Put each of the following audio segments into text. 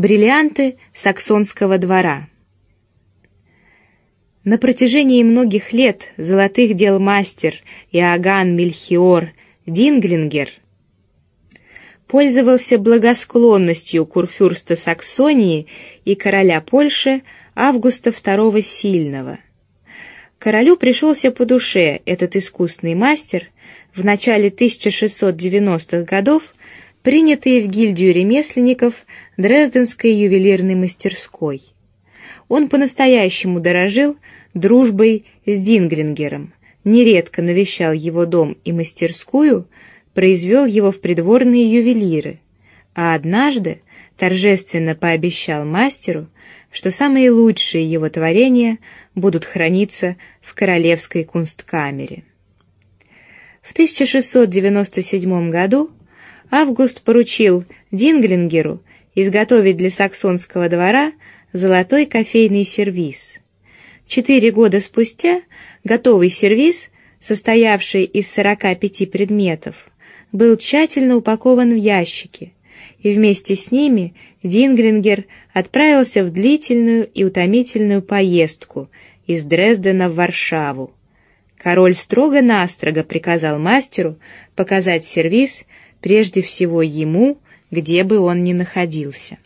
Бриллианты саксонского двора. На протяжении многих лет золотых дел мастер Иоганн Мельхиор Динглингер пользовался благосклонностью курфюрста Саксонии и короля Польши Августа II Сильного. Королю пришелся по душе этот искусный мастер в начале 1690-х годов, принятый в гильдию ремесленников Дрезденской ювелирной мастерской. Он по-настоящему дорожил дружбой с Динглингером, нередко навещал его дом и мастерскую, произвел его в придворные ювелиры, а однажды торжественно пообещал мастеру, что самые лучшие его творения будут храниться в королевской кунсткамере. В 1697 году Август поручил Динглингеру изготовить для саксонского двора золотой кофейный сервиз. Четыре года спустя готовый сервиз, состоявший из 45 предметов, был тщательно упакован в ящики, и вместе с ними Динглингер отправился в длительную и утомительную поездку из Дрездена в Варшаву. Король строго-настрого приказал мастеру показать сервиз прежде всего ему, где бы он ни находился.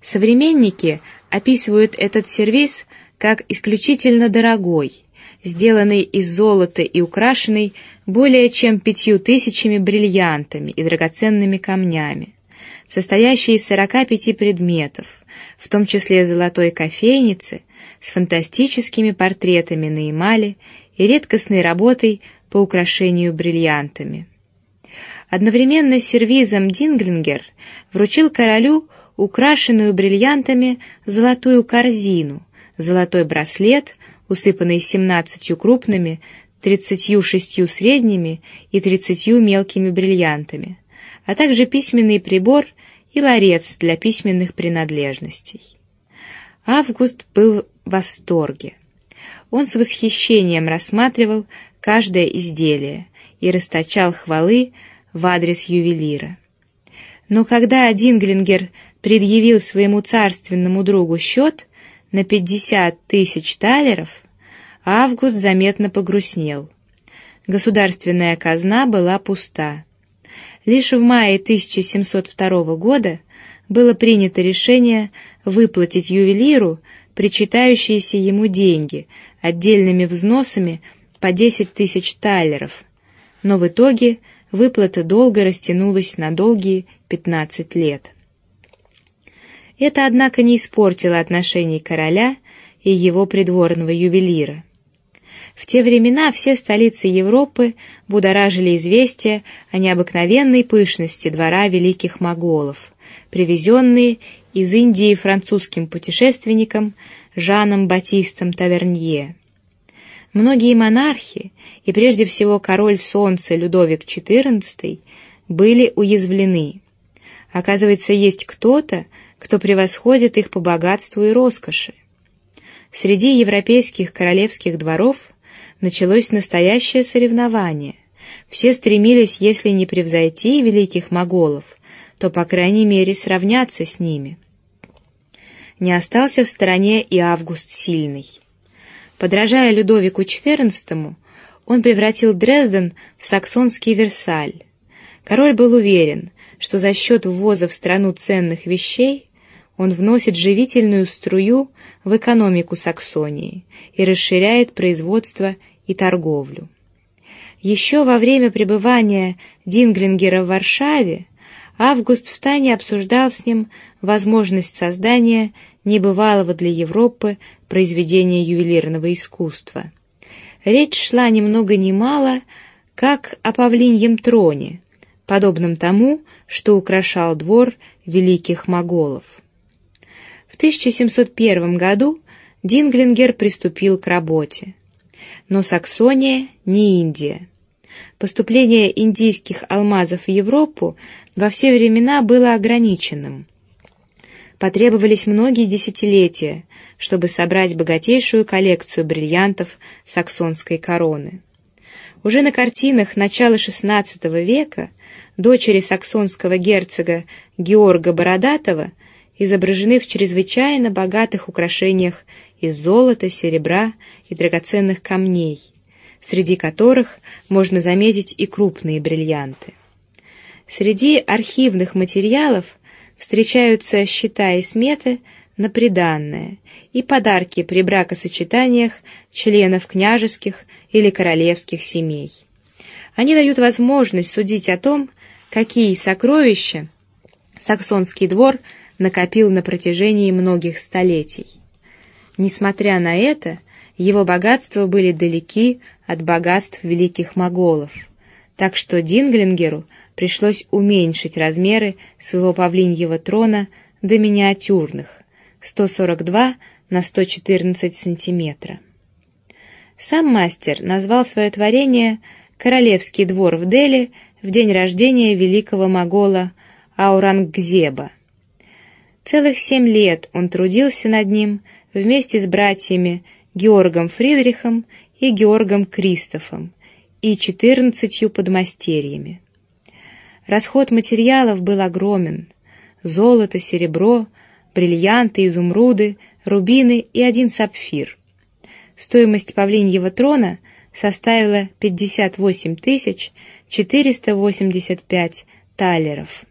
Современники описывают этот сервиз как исключительно дорогой, сделанный из золота и украшенный более чем пятью тысячами бриллиантами и драгоценными камнями, состоящий из сорока пяти предметов, в том числе золотой кофейницы с фантастическими портретами на эмали и редкостной работой по украшению бриллиантами. Одновременно с сервизом Динглингер вручил королю украшенную бриллиантами золотую корзину, золотой браслет, усыпанный семнадцатью крупными, тридцатью шестью средними и тридцатью мелкими бриллиантами, а также письменный прибор и ларец для письменных принадлежностей. Август был в восторге. Он с восхищением рассматривал каждое изделие и расточал хвалы в адрес ювелира. Но когда Динглингер предъявил своему царственному другу счет на пятьдесят тысяч талеров, Август заметно погрустнел. Государственная казна была пуста. Лишь в мае 1702 года было принято решение выплатить ювелиру причитающиеся ему деньги отдельными взносами по десять тысяч талеров, но в итоге выплата долга растянулась на долгие пятнадцать лет. Это, однако, не испортило отношений короля и его придворного ювелира. В те времена все столицы Европы будоражили известия о необыкновенной пышности двора великих моголов, привезенные из Индии французским путешественником Жаном Батистом Тавернье. Многие монархи, и прежде всего король Солнца Людовик XIV, были уязвлены. Оказывается, есть кто-то, кто превосходит их по богатству и роскоши. Среди европейских королевских дворов началось настоящее соревнование. Все стремились, если не превзойти великих моголов, то по крайней мере сравняться с ними. Не остался в стороне и Август Сильный. Подражая Людовику XIV, он превратил Дрезден в саксонский Версаль. Король был уверен, что за счет ввоза в страну ценных вещей он вносит живительную струю в экономику Саксонии и расширяет производство и торговлю. Еще во время пребывания Динглингера в Варшаве Август втайне обсуждал с ним возможность создания небывалого для Европы произведения ювелирного искусства. Речь шла ни много ни мало, как о павлиньем троне, подобном тому, что украшал двор великих моголов. В 1701 году Динглингер приступил к работе, но Саксония не Индия. Поступление индийских алмазов в Европу во все времена было ограниченным. Потребовались многие десятилетия, чтобы собрать богатейшую коллекцию бриллиантов саксонской короны. Уже на картинах начала XVI века дочери саксонского герцога Георга Бородатого, изображены в чрезвычайно богатых украшениях из золота, серебра и драгоценных камней, среди которых можно заметить и крупные бриллианты. Среди архивных материалов встречаются счета и сметы на приданное и подарки при бракосочетаниях членов княжеских или королевских семей. Они дают возможность судить о том, какие сокровища саксонский двор накопил на протяжении многих столетий. Несмотря на это, его богатства были далеки от богатств великих моголов, так что Динглингеру пришлось уменьшить размеры своего павлиньего трона до миниатюрных 142 на 114 сантиметра. Сам мастер назвал свое творение «Королевский двор в Дели» в день рождения великого могола Аурангзеба. Целых семь лет он трудился над ним вместе с братьями Георгом Фридрихом и Георгом Кристофом и четырнадцатью подмастерьями. Расход материалов был огромен: золото, серебро, бриллианты, изумруды, рубины и один сапфир. Стоимость павлиньего трона составила 58 тысяч 485 талеров.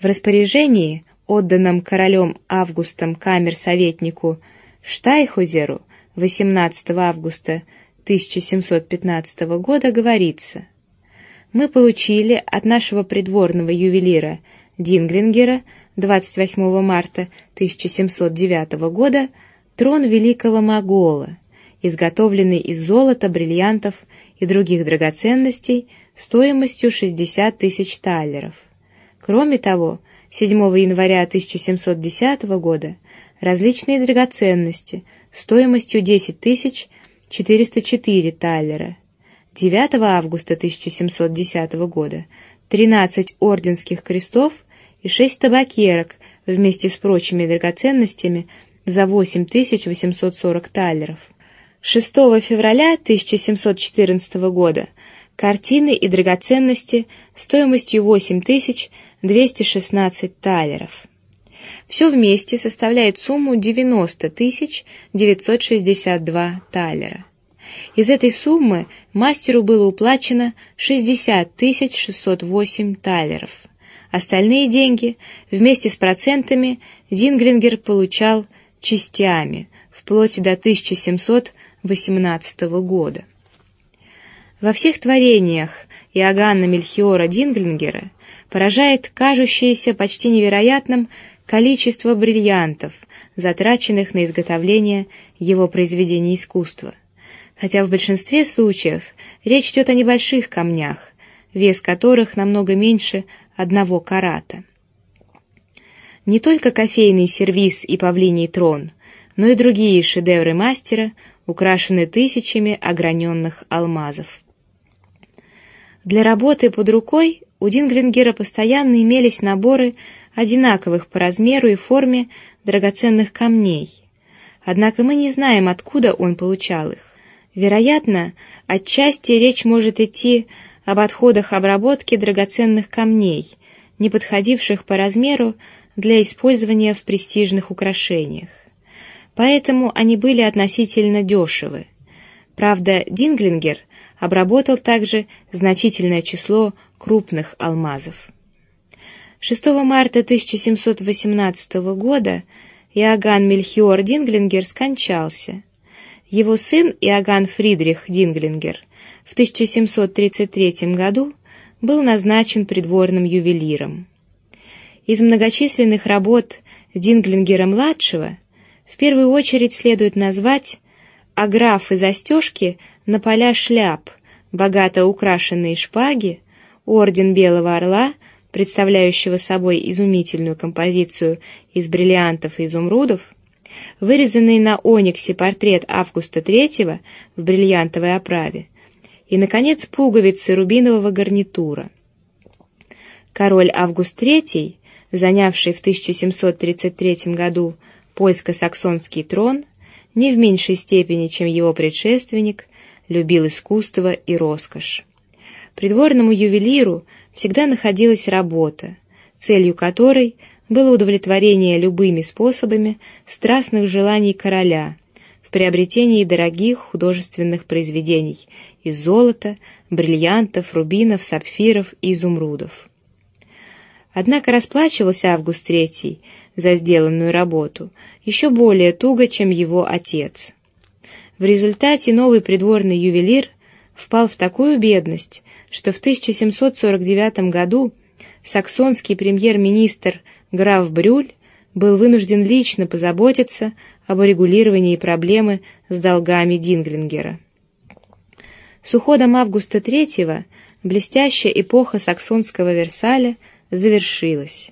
В распоряжении, отданном королем Августом камер-советнику Штайхузеру 18 августа 1715 года говорится: мы получили от нашего придворного ювелира Динглингера 28 марта 1709 года трон великого могола, изготовленный из золота, бриллиантов и других драгоценностей стоимостью 60 тысяч талеров. Кроме того, 7 января 1710 года различные драгоценности стоимостью 10 тысяч 404 таллера. 9 августа 1710 года 13 орденских крестов и 6 табакерок вместе с прочими драгоценностями за 8840 таллеров. 6 февраля 1714 года картины и драгоценности стоимостью 8000 216 талеров. Все вместе составляет сумму 90 тысяч 962 талера. Из этой суммы мастеру было уплачено 60 тысяч 608 талеров. Остальные деньги вместе с процентами Динглингер получал частями вплоть до 1718 года. Во всех творениях Иоганна Мельхиора Динглингера поражает кажущееся почти невероятным количество бриллиантов, затраченных на изготовление его произведений искусства. Хотя в большинстве случаев речь идет о небольших камнях, вес которых намного меньше одного карата. Не только кофейный сервиз и павлиний трон, но и другие шедевры мастера украшены тысячами ограненных алмазов. Для работы под рукой у Динглингера постоянно имелись наборы одинаковых по размеру и форме драгоценных камней. Однако мы не знаем, откуда он получал их. Вероятно, отчасти речь может идти об отходах обработки драгоценных камней, не подходивших по размеру для использования в престижных украшениях. Поэтому они были относительно дешевы. Правда, Динглингер обработал также значительное число крупных алмазов. 6 марта 1718 года Иоганн Мельхиор Динглингер скончался. Его сын Иоганн Фридрих Динглингер в 1733 году был назначен придворным ювелиром. Из многочисленных работ Динглингера младшего в первую очередь следует назвать аграфы застежки на поля шляп, богато украшенные шпаги, орден Белого Орла, представляющего собой изумительную композицию из бриллиантов и изумрудов, вырезанный на ониксе портрет Августа III в бриллиантовой оправе, и, наконец, пуговицы рубинового гарнитура. Король Август III, занявший в 1733 году польско-саксонский трон, не в меньшей степени, чем его предшественник, любил искусство и роскошь. Придворному ювелиру всегда находилась работа, целью которой было удовлетворение любыми способами страстных желаний короля в приобретении дорогих художественных произведений из золота, бриллиантов, рубинов, сапфиров и изумрудов. Однако расплачивался Август III за сделанную работу еще более туго, чем его отец. В результате новый придворный ювелир впал в такую бедность, что в 1749 году саксонский премьер-министр граф Брюль был вынужден лично позаботиться об урегулировании проблемы с долгами Динглингера. С уходом Августа III блестящая эпоха саксонского Версаля завершилась.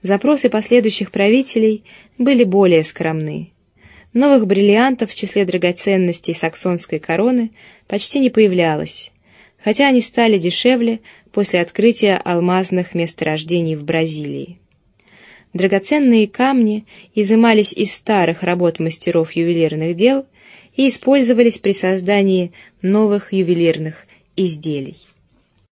Запросы последующих правителей были более скромны. Новых бриллиантов в числе драгоценностей саксонской короны почти не появлялось, хотя они стали дешевле после открытия алмазных месторождений в Бразилии. Драгоценные камни изымались из старых работ мастеров ювелирных дел и использовались при создании новых ювелирных изделий.